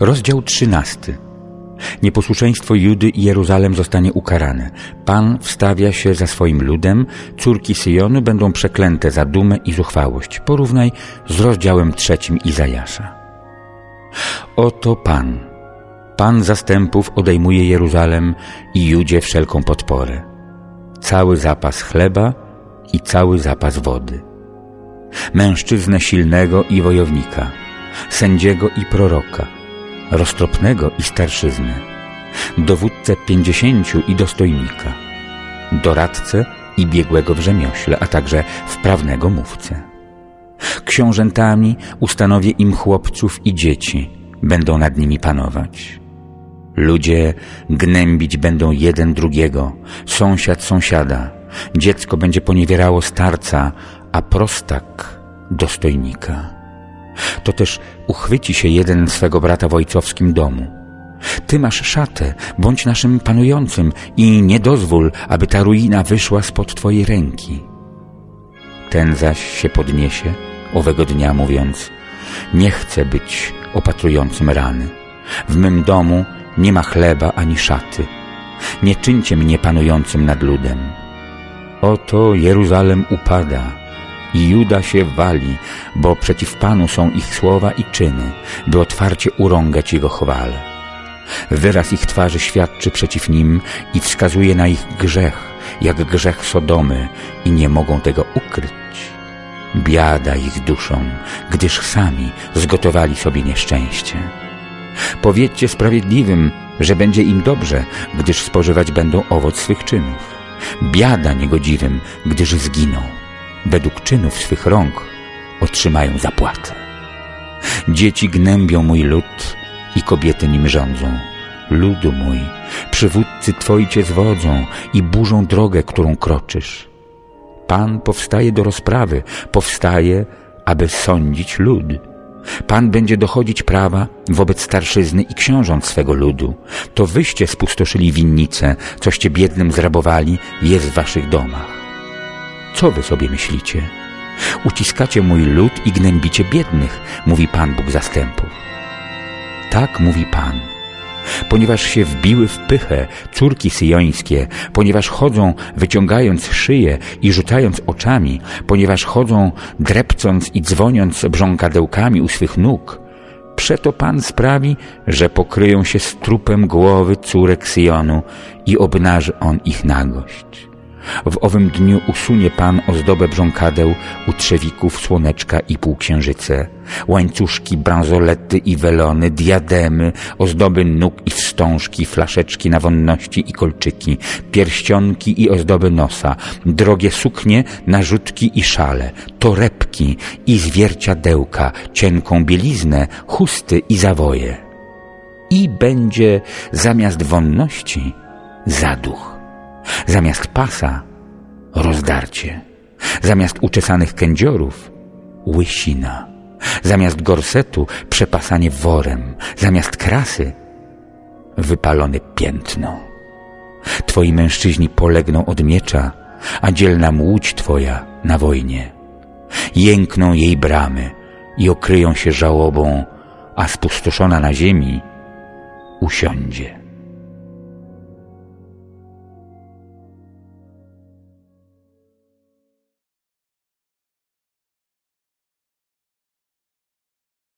Rozdział trzynasty. Nieposłuszeństwo Judy i Jeruzalem zostanie ukarane. Pan wstawia się za swoim ludem, córki Syjonu będą przeklęte za dumę i zuchwałość. Porównaj z rozdziałem trzecim Izajasza. Oto Pan, Pan zastępów odejmuje Jeruzalem i Judzie wszelką podporę. Cały zapas chleba i cały zapas wody. Mężczyznę silnego i wojownika, sędziego i proroka – roztropnego i starszyznę, dowódcę pięćdziesięciu i dostojnika, doradcę i biegłego w rzemiośle, a także wprawnego mówcę. Książętami ustanowię im chłopców i dzieci, będą nad nimi panować. Ludzie gnębić będą jeden drugiego, sąsiad sąsiada, dziecko będzie poniewierało starca, a prostak dostojnika to też uchwyci się jeden swego brata w ojcowskim domu. Ty masz szatę, bądź naszym panującym i nie dozwól, aby ta ruina wyszła spod Twojej ręki. Ten zaś się podniesie, owego dnia mówiąc, nie chcę być opatrującym rany. W mym domu nie ma chleba ani szaty. Nie czyńcie mnie panującym nad ludem. Oto Jeruzalem upada, i Juda się wali, bo przeciw Panu są ich słowa i czyny, by otwarcie urągać Jego chwale. Wyraz ich twarzy świadczy przeciw nim i wskazuje na ich grzech, jak grzech Sodomy i nie mogą tego ukryć. Biada ich duszą, gdyż sami zgotowali sobie nieszczęście. Powiedzcie sprawiedliwym, że będzie im dobrze, gdyż spożywać będą owoc swych czynów. Biada niegodziwym, gdyż zginą według czynów swych rąk otrzymają zapłatę. Dzieci gnębią mój lud i kobiety nim rządzą. Ludu mój, przywódcy Twoi Cię zwodzą i burzą drogę, którą kroczysz. Pan powstaje do rozprawy, powstaje, aby sądzić lud. Pan będzie dochodzić prawa wobec starszyzny i książąt swego ludu. To wyście spustoszyli winnice, coście biednym zrabowali, jest w waszych domach. Co wy sobie myślicie? Uciskacie mój lud i gnębicie biednych, mówi Pan Bóg zastępów. Tak mówi Pan. Ponieważ się wbiły w pychę córki syjońskie, ponieważ chodzą wyciągając szyję i rzucając oczami, ponieważ chodzą drepcąc i dzwoniąc brząkadełkami u swych nóg, przeto Pan sprawi, że pokryją się strupem głowy córek Syjonu i obnaży On ich nagość. W owym dniu usunie Pan ozdobę brząkadeł u trzewików, słoneczka i półksiężyce, łańcuszki, bransolety i welony, diademy, ozdoby nóg i wstążki, flaszeczki na wonności i kolczyki, pierścionki i ozdoby nosa, drogie suknie, narzutki i szale, torebki i zwierciadełka, cienką bieliznę, chusty i zawoje. I będzie zamiast wonności zaduch Zamiast pasa rozdarcie. Zamiast uczesanych kędziorów łysina. Zamiast gorsetu przepasanie worem. Zamiast krasy wypalone piętno. Twoi mężczyźni polegną od miecza, a dzielna łódź Twoja na wojnie. Jękną jej bramy i okryją się żałobą, a spustoszona na ziemi usiądzie.